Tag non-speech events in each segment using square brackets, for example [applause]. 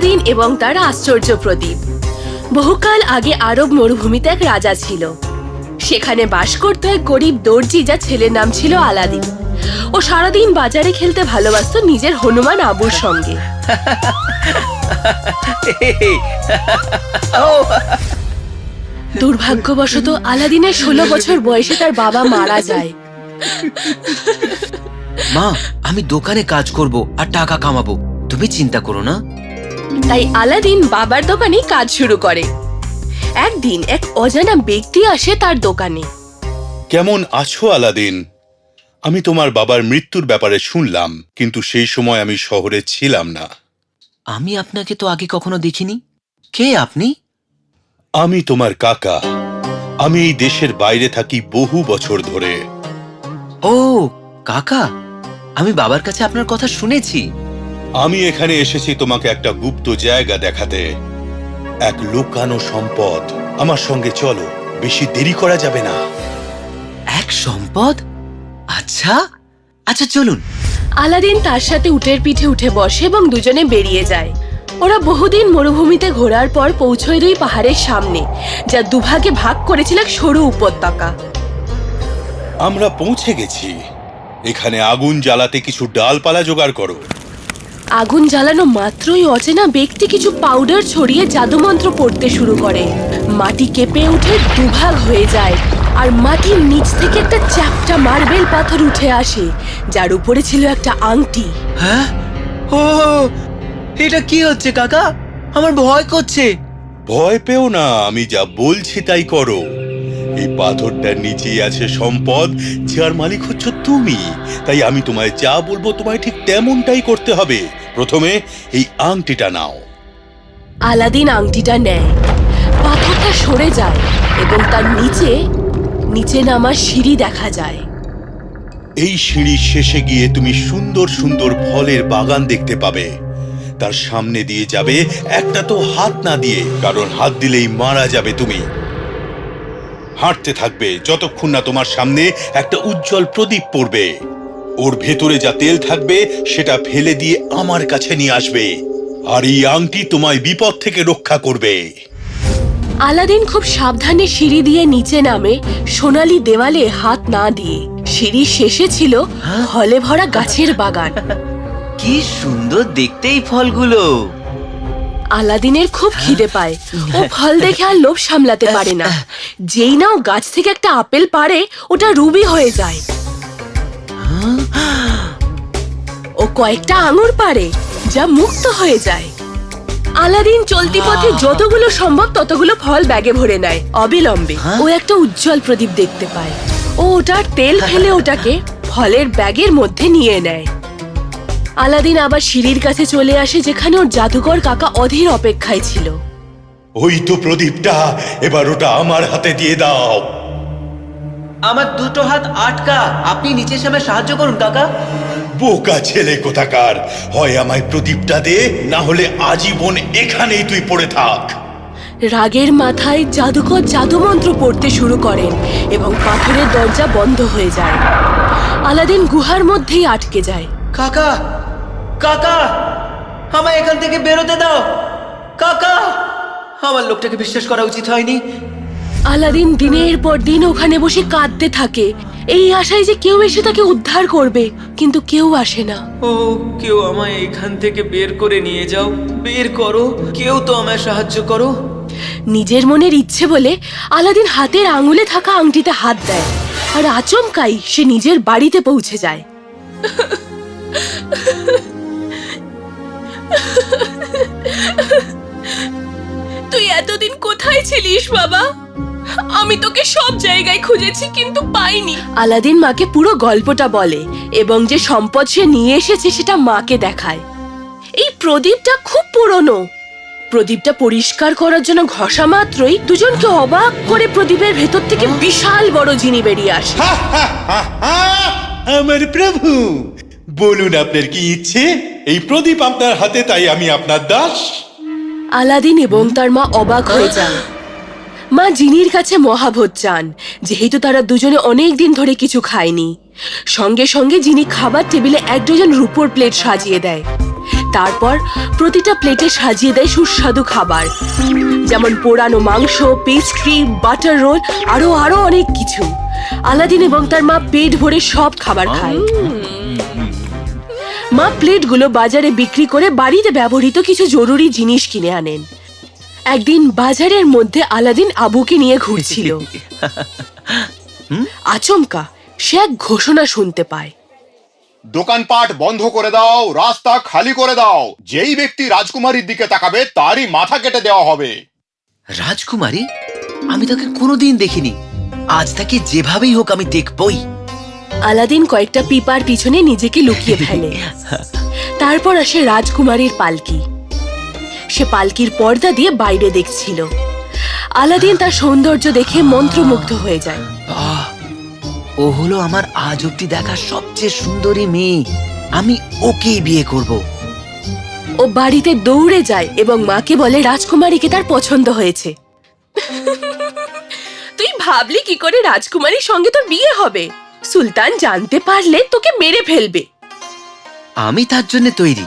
Aladdin এবং তার আশ্চর্য প্রদীপ। বহুকাল আগে আরব মরুভূমিতে এক রাজা ছিল। সেখানে বাস করত এক গরিব দর্জি যা ছেলের নাম ছিল আলাদিন। ও সারাদিন বাজারে খেলতে ভালোবাসতো নিজের হনুমান আবুর সঙ্গে। দুর্ভাগ্যবশত আলাদিনের ষোলো বছর বয়সে তার বাবা মারা যায়। মা, আমি দোকানে কাজ করব আর টাকা কামাবো। তুমি চিন্তা করো না। তাই আলাদিন বাবার দোকানে কাজ শুরু করে। একদিন এক অজানা ব্যক্তি আসে তার দোকানে। কেমন আছো আলাদিন? আমি তোমার বাবার মৃত্যুর ব্যাপারে শুনলাম কিন্তু সেই সময় আমি শহরে ছিলাম না। আমি আপনাকে তো আগে কখনো দেখিনি। কে আপনি? আমি তোমার কাকা। আমি এই দেশের বাইরে থাকি বহু বছর ধরে। ও কাকা আমি বাবার কাছে আপনার কথা শুনেছি। আমি এখানে এসেছি তোমাকে একটা গুপ্ত জায়গা দেখাতে। এক লুকানো সম্পদ। আমার সঙ্গে চলো বেশি দেরি করা যাবে না। এক সম্পদ? আচ্ছা আচ্ছা চলুন। আলাদিন তার সাথে উটের পিঠে উঠে বসে এবং দুজনে বেরিয়ে যায়। ওরা বহুদিন মরুভূমিতে ঘোরার পর পৌঁছয় দুই পাহাড়ের সামনে যা দুভাগে ভাগ করেছিল এক সরু উপত্যকা। আমরা পৌঁছে গেছি। এখানে আগুন জ্বালাতে কিছু ডালপালা জোগাড় করো। আগুন জ্বালানো মাত্রই অচেনা ব্যক্তি কিছু পাউডার ছড়িয়ে জাদুমন্ত্র পড়তে শুরু করে। মাটি কেঁপে উঠে দুভাগ হয়ে যায় আর মাটির নিচ থেকে একটা চ্যাপটা মার্বেল পাথর উঠে আসে যার উপরে ছিল একটা আংটি। হ্যাঁ? ও এটা কি হচ্ছে কাকা? আমার ভয় করছে। ভয় পেও না আমি যা বলছি তাই করো। এই পাথরটার নিচেই আছে সম্পদ যার মালিক হচ্ছে তুমি। তাই আমি তোমায় যা বলব তোমায় ঠিক তেমনটাই করতে হবে। প্রথমে এই আংটিটা নাও। আলাদিন আংটিটা নেয়। পাথরটা সরে যায় এবং তার নিচে নিচে নামার সিঁড়ি দেখা যায়। এই সিঁড়ির শেষে গিয়ে তুমি সুন্দর সুন্দর ফলের বাগান দেখতে পাবে। তার সামনে দিয়ে যাবে একটা তো হাত না দিয়ে কারণ হাত দিলেই মারা যাবে তুমি। হাঁটতে থাকবে। যতক্ষণ না তোমার সামনে একটা উজ্জ্বল প্রদীপ পড়বে ওর ভেতরে যা তেল থাকবে সেটা ফেলে দিয়ে আমার কাছে নিয়ে আসবে আর এই আংটি তোমায় বিপদ থেকে রক্ষা করবে। আলাদিন খুব সাবধানে সিঁড়ি দিয়ে নিচে নামে সোনালি দেওয়ালে হাত না দিয়ে। সিঁড়ি শেষে ছিল ফলে ভরা গাছের বাগান। কি সুন্দর দেখতে এই ফলগুলো। আলাদিনের খুব খিদে পায়। ও ফল দেখে আর লোভ সামলাতে পারে না। যেই না ও গাছ থেকে একটা আপেল পারে ওটা রুবি হয়ে যায়। ও কয়েকটা আঙুর পারে যা মুক্ত হয়ে যায়। আলাদিন চলতি পথে যতগুলো সম্ভব ততগুলো ফল ব্যাগে ভরে নেয় অবিলম্বে। ও একটা উজ্জ্বল প্রদীপ দেখতে পায়। ও ওটার তেল [laughs] ফেলে ওটাকে ফলের ব্যাগের মধ্যে নিয়ে নেয়। আলাদিন আবার সিঁড়ির কাছে চলে আসে যেখানে ওর জাদুকর কাকা অধীর অপেক্ষায় ছিল। ওই তো প্রদীপটা এবার ওটা আমার হাতে দিয়ে দাও। আমার দুটো হাত আটকা আপনি নিচে আমায় সাহায্য করুন কাকা। বোকা ছেলে কোথাকার? হয় আমায় প্রদীপটা দে না হলে আজীবন এখানেই তুই পড়ে থাক। রাগের মাথায় জাদুকর জাদুমন্ত্র পড়তে শুরু করেন এবং পাথরের দরজা বন্ধ হয়ে যায়। আলাদিন গুহার মধ্যেই আটকে যায়। কাকা কাকা আমায় এখান থেকে বেরোতে দাও। কাকা আমার লোকটাকে বিশ্বাস করা উচিত হয়নি। আলাদিন দিনের পর দিন ওখানে বসে কাঁদতে থাকে। এই আশায় যে কেউ এসে তাকে উদ্ধার করবে কিন্তু কেউ আসে না। ও কেউ আমায় এখান থেকে বের করে নিয়ে যাও। বের করো কেউ তো আমায় সাহায্য করো। নিজের মনের ইচ্ছে বলে আলাদিন হাতের আঙুলে থাকা আংটিতে হাত দেয় আর আচমকাই সে নিজের বাড়িতে পৌঁছে যায়। [laughs] [laughs] তুই এতদিন কোথায় ছিলিস বাবা? আমি তোকে সব জায়গায় খুঁজেছি কিন্তু পাইনি। আলাদিন মাকে পুরো গল্পটা বলে এবং যে সম্পদ সে নিয়ে এসেছে সেটা মাকে দেখায়। এই প্রদীপটা খুব পুরনো। প্রদীপটা পরিষ্কার করার জন্য ঘষা মাত্রই দুজনকে অবাক করে প্রদীপের ভেতর থেকে বিশাল বড় জিনি বেরিয়ে আসে। আমার প্রভু বলুন আপনার কি ইচ্ছে? এই প্রদীপ আপনার হাতে তাই আমি আপনার দাস। আলাদিন এবং তার মা অবাক হয়ে যান। মা জিনির কাছে মহাভোজ চান যেহেতু তারা দুজনে অনেক দিন ধরে কিছু খায়নি। সঙ্গে সঙ্গে জিনি খাবার টেবিলে এক ডজন রুপোর প্লেট সাজিয়ে দেয়। তারপর প্রতিটা প্লেটে সাজিয়ে দেয় সুস্বাদু খাবার। যেমন পোড়ানো মাংস পেস্ট্রি বাটার রোল আরও আরও অনেক কিছু। আলাদিন এবং তার মা পেট ভরে সব খাবার খায়। মা প্লেটগুলো বাজারে বিক্রি করে বাড়িতে ব্যবহৃত কিছু জরুরি জিনিস কিনে আনেন। একদিন বাজারের মধ্যে আলাদিন আবুকে নিয়ে ঘুরছিল। আচমকা সে এক ঘোষণা শুনতে পায়। দোকানপাট বন্ধ করে দাও রাস্তা খালি করে দাও যেই ব্যক্তি রাজকুমারীর দিকে তাকাবে তারই মাথা কেটে দেওয়া হবে। রাজকুমারী? আমি তাকে কোনোদিন দেখিনি। আজ তাকে যেভাবেই হোক আমি দেখবই। আলাদিন কয়েকটা পিপার পিছনে নিজেকে লুকিয়ে ফেলে। তারপর আসে রাজকুমারীর পালকি। সে পালকির পর্দা দিয়ে বাইরে দেখছিল। আলাদিন তার সৌন্দর্য দেখে মন্ত্রমুগ্ধ হয়ে যায়। ও হলো আমার আজ অব্দি দেখা সবচেয়ে সুন্দরী মেয়ে। আমি ওকেই বিয়ে করব। ও বাড়িতে দৌড়ে যায় এবং মাকে বলে রাজকুমারীকে তার পছন্দ হয়েছে। তুই ভাবলি কি করে রাজকুমারীর সঙ্গে তোর বিয়ে হবে? সুলতান জানতে পারলে তোকে মেরে ফেলবে। আমি তার জন্য তৈরি।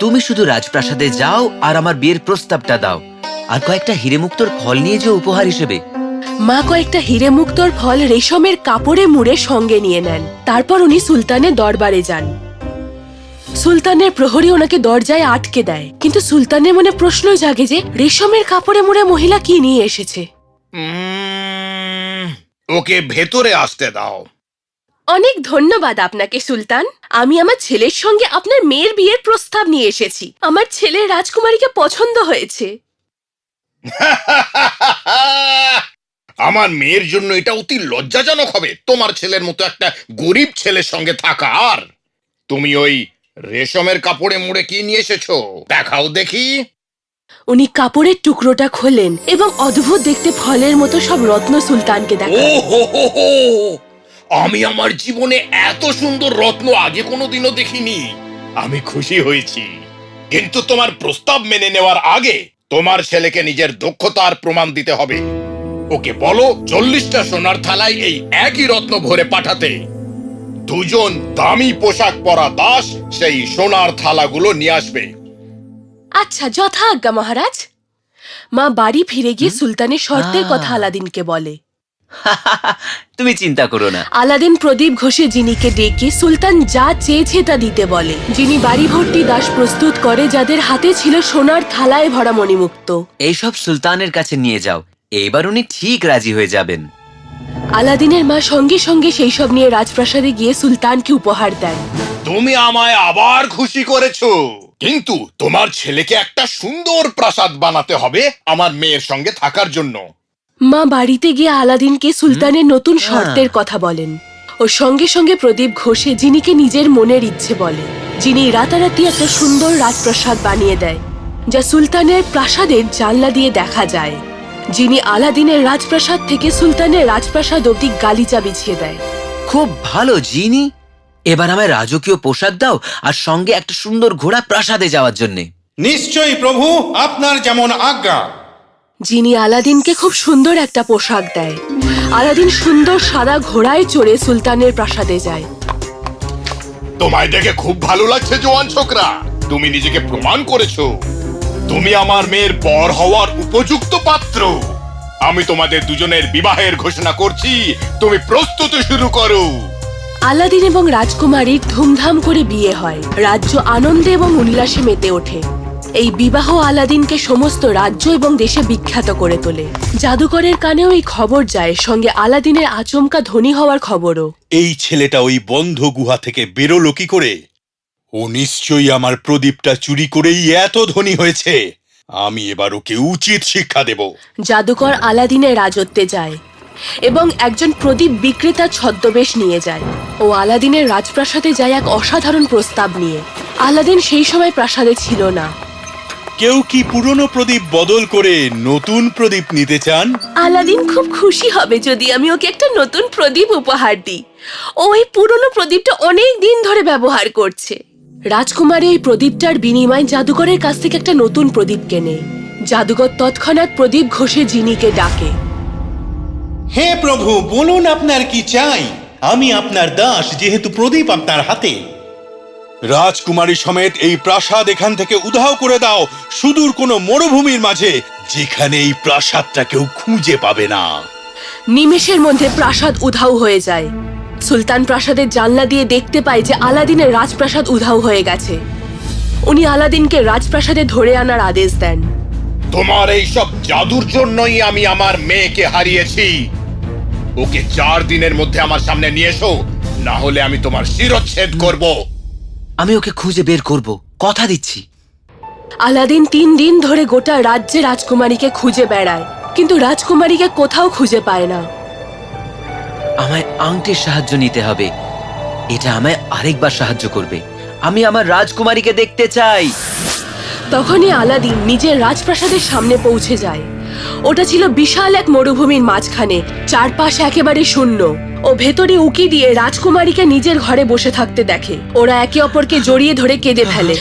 তুমি শুধু রাজপ্রাসাদে যাও আর আমার বিয়ের প্রস্তাবটা দাও। আর কয়েকটা হিরেমুক্তর ফল নিয়ে যে উপহার হিসেবে। মা কয়েকটা হিরে মুক্তোর ফল রেশমের কাপড়ে মুড়ে সঙ্গে নিয়ে নেন। তারপর উনি সুলতানের দরবারে যান। সুলতানের প্রহরী ওনাকে দরজায় আটকে দেয়। কিন্তু সুলতানের মনে প্রশ্ন জাগে যে রেশমের কাপড়ে মুড়ে মহিলা কি নিয়ে এসেছে? ওকে ভেতরে আসতে দাও। অনেক ধন্যবাদ আপনাকে সুলতান। আমি আমার ছেলের সঙ্গে আপনার মেয়ের বিয়ের প্রস্তাব নিয়ে এসেছি। আমার ছেলে রাজকুমারীকে পছন্দ হয়েছে। [laughs] আমার মেয়ের জন্য এটা অতি লজ্জাজনক হবে। তোমার ছেলের মতো একটা গরিব ছেলের সঙ্গে থাকা। আর তুমি ওই রেশমের কাপড়ে মুড়ে কি নিয়ে এসেছ? দেখাও দেখি। উনি কাপড়ের টুকরোটা খোলেন এবং অদ্ভুত দেখতে ফলের মতো সব রত্ন সুলতানকে দেখান হো আমি আমার জীবনে এত সুন্দর রত্ন আগে কোনোদিনও দেখিনি। আমি খুশি হয়েছি। কিন্তু তোমার প্রস্তাব মেনে নেওয়ার আগে তোমার ছেলেকে নিজের দক্ষতার প্রমাণ দিতে হবে। ওকে বলো চল্লিশটা সোনার থালায় এই একই রত্ন ভরে পাঠাতে দুজন দামি পোশাক পরা দাস সেই সোনার থালাগুলো নিয়ে আসবে। আচ্ছা যথা আজ্ঞা মহারাজ। মা বাড়ি ফিরে গিয়ে সুলতানের শর্তের কথা আলাদিনকে বলে। তুমি চিন্তা করো না। আলাদিন প্রদীপ ঘোষে জিনিকে ডেকে সুলতান যা চেয়েছে তা দিতে বলে। যিনি বাড়ি ভর্তি দাস প্রস্তুত করে যাদের হাতে ছিল সোনার থালায় ভরা মণিমুক্ত। এইসব সুলতানের কাছে নিয়ে যাও। এইবার উনি ঠিক রাজি হয়ে যাবেন। আলাদিনের মা সঙ্গে সঙ্গে সেই সব নিয়ে রাজপ্রাসাদে গিয়ে সুলতানকে উপহার দেন। তুমি আমায় আবার খুশি করেছ। কিন্তু তোমার ছেলেকে একটা সুন্দর প্রাসাদ বানাতে হবে আমার মেয়ের সঙ্গে থাকার জন্য। মা বাড়িতে গিয়ে আলাদিনকে সুলতানের নতুন শর্তের কথা বলেন। ও সঙ্গে সঙ্গে প্রদীপ ঘোষে যিনিকে নিজের মনের ইচ্ছে বলে যিনি রাতারাতি একটা সুন্দর রাজপ্রাসাদ বানিয়ে দেয় যা সুলতানের প্রাসাদের জানলা দিয়ে দেখা যায় যিনি আলাদিনের রাজপ্রাসাদ থেকে সুলতানের রাজপ্রাসাদ অব্দি গালিচা বিছিয়ে দেয়। খুব ভালো জিনি। এবার আমায় রাজকীয় পোশাক দাও আর সঙ্গে একটা সুন্দর ঘোড়া প্রাসাদে যাওয়ার জন্যে। নিশ্চয়ই প্রভু আপনার যেমন আজ্ঞা। যিনি আলাদিনকে খুব সুন্দর একটা পোশাক দেয়। আলাদিন সুন্দর সাদা ঘোড়ায় চড়ে সুলতানের প্রাসাদে যায়। তোমায় দেখে খুব ভালো লাগছে জোয়ান ছোকরা। তুমি নিজেকে প্রমাণ করেছ। তুমি আমার মেয়ের বর হওয়ার উপযুক্ত পাত্র। আমি তোমাদের দুজনের বিবাহের ঘোষণা করছি। তুমি প্রস্তুতি শুরু করো। আলাদিন এবং রাজকুমারীর ধুমধাম করে বিয়ে হয়। রাজ্য আনন্দে এবং উল্লাসে মেতে ওঠে। এই বিবাহ আলাদিনকে সমস্ত রাজ্য এবং দেশে বিখ্যাত করে তোলে। জাদুকরের কানেও এই খবর যায় সঙ্গে আলাদিনের আচমকা ধনী হওয়ার খবরও। এই ছেলেটা ওই বন্ধ গুহা থেকে বেরোলো কি করে? ও নিশ্চয়ই আমার প্রদীপটা চুরি করেই এত ধনী হয়েছে। আমি এবার ওকে উচিত শিক্ষা দেব। জাদুকর আলাদিনের রাজত্বে যায় এবং একজন প্রদীপ বিক্রেতা ছদ্মবেশ নিয়ে যায়। ও আলাদিনের রাজপ্রাসাদে যায় এক অসাধারণ প্রস্তাব নিয়ে। আলাদিন সেই সময় প্রাসাদে ছিল না। কেউ কি পুরনো প্রদীপ বদল করে নতুন প্রদীপ নিতে চান? আলাদিন খুব খুশি হবে যদি আমি ওকে একটা নতুন প্রদীপ উপহার দিই। ও এই পুরনো প্রদীপটা অনেক দিন ধরে ব্যবহার করছে। রাজকুমারী এই প্রদীপটার বিনিময়ে জাদুকরের কাছ থেকে একটা নতুন প্রদীপ কেনে। জাদুকর তৎক্ষণাৎ প্রদীপ ঘষে জিনিকে ডাকে। হে প্রভু বলুন আপনার কি চাই? আমি আপনার দাস যেহেতু প্রদীপ আপনার হাতে। রাজকুমারী সমেত এই প্রাসাদ এখান থেকে উধাও করে দাও। সুদূর কোনো মরুভূমির মাঝে যেখানে এই প্রাসাদটা কেউ খুঁজে পাবে না। নিমেষের মধ্যে প্রাসাদ উধাও হয়ে যায়। সুলতান প্রাসাদের জানলা দিয়ে দেখতে পায় যে আলাদিনের রাজপ্রাসাদ উধাও হয়ে গেছে। উনি আলাদিনকে রাজপ্রাসাদে ধরে আনার আদেশ দেন। তোমার এই সব জাদুর জন্যই আমি আমার মেয়েকে হারিয়েছি। ওকে চার দিনের মধ্যে আমার সামনে নিয়ে এসো। না হলে আমি তোমার শিরচ্ছেদ করব। আমি ওকে খুঁজে বের করব। কথা দিচ্ছি। আলাদিন তিন দিন ধরে গোটা রাজ্যে রাজকুমারীকে খুঁজে বেড়ায় কিন্তু রাজকুমারীকে কোথাও খুঁজে পায় না। আমায় আংটির সাহায্য নিতে হবে। এটা আমায় আরেকবার সাহায্য করবে। আমি আমার রাজকুমারীকে দেখতে চাই। তখনই আলাদিন নিজের রাজপ্রাসাদের সামনে পৌঁছে যায়। ওটা ছিল বিশাল এক মরুভূমির মাঝখানে, চারপাশ একেবারে শূন্য। ও ভেতরে উকি দিয়ে রাজকুমারীকে নিজের ঘরে বসে থাকতে দেখে। ওরা একে অপরকে জড়িয়ে ধরে কেঁদে ফেলে।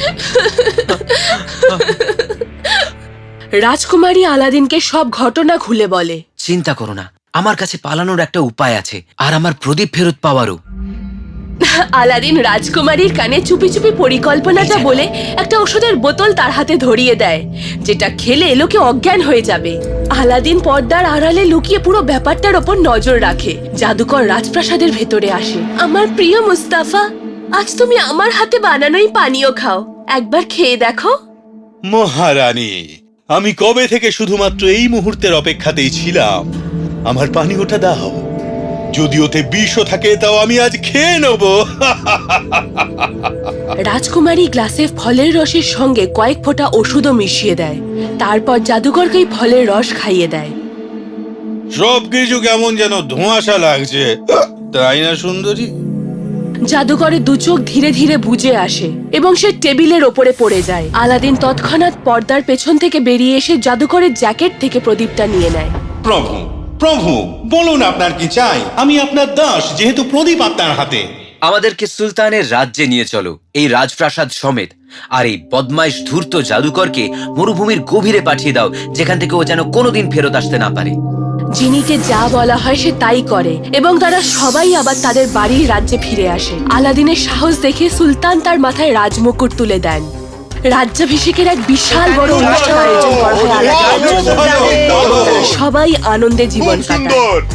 রাজকুমারী আলাদিনকে সব ঘটনা খুলে বলে। চিন্তা করো না, আমার কাছে পালানোর একটা উপায় আছে, আর আমার প্রদীপ ফেরত পাওয়ারও। [laughs] আলাদিন রাজকুমারীর কানে চুপি চুপি পরিকল্পনাটা বলে একটা ওষুধের বোতল তার হাতে ধরিয়ে দেয় যেটা খেলে লোকে অজ্ঞান হয়ে যাবে। আলাদিন পর্দার আড়ালে লুকিয়ে পুরো ব্যাপারটার ওপর নজর রাখে জাদুকর রাজপ্রাসাদের ভেতরে আসে। আমার প্রিয় মুস্তাফা আজ তুমি আমার হাতে বানানোই পানীয় খাও। একবার খেয়ে দেখো। মহারানী আমি কবে থেকে শুধুমাত্র এই মুহূর্তের অপেক্ষাতেই ছিলাম? আমার পানীয়টা দাও। যদি ওতে বিষও থাকে তাও আমি আজ খেয়ে নেব। [laughs] রাজকুমারী গ্লাসে ফলের রসের সঙ্গে কয়েক ফোঁটা ওষুধও মিশিয়ে দেয়। তারপর জাদুকরকে এই ফলের রস খাইয়ে দেয়। সব কিছু কেমন যেন ধোঁয়াশা লাগছে। তাই না সুন্দরী? জাদুকরের দু চোখ ধীরে ধীরে বুজে আসে এবং সে টেবিলের ওপরে পড়ে যায়। আলাদিন তৎক্ষণাৎ পর্দার পেছন থেকে বেরিয়ে এসে জাদুকরের জ্যাকেট থেকে প্রদীপটা নিয়ে নেয়। প্রভু প্রভু বলুন আপনার কি চাই? আমি আপনার দাস যেহেতু প্রদীপ আপনার হাতে। আমাদেরকে সুলতানের রাজ্যে নিয়ে চলো এই রাজপ্রাসাদ সমেত। আর এই বদমাইশ ধূর্ত জাদুকরকে মরুভূমির গভীরে পাঠিয়ে দাও যেখান থেকে ও যেন কোনোদিন ফেরত আসতে না পারে। জিনিকে যা বলা হয় সে তাই করে এবং তারা সবাই আবার তাদের বাড়ির রাজ্যে ফিরে আসে। আলাদিনের সাহস দেখে সুলতান তার মাথায় রাজমুকুট তুলে দেন। রাজ্যাভিষেকের এক বিশাল বড় অনুষ্ঠান আয়োজন করা হয় সবাই আনন্দে জীবন কাটায়।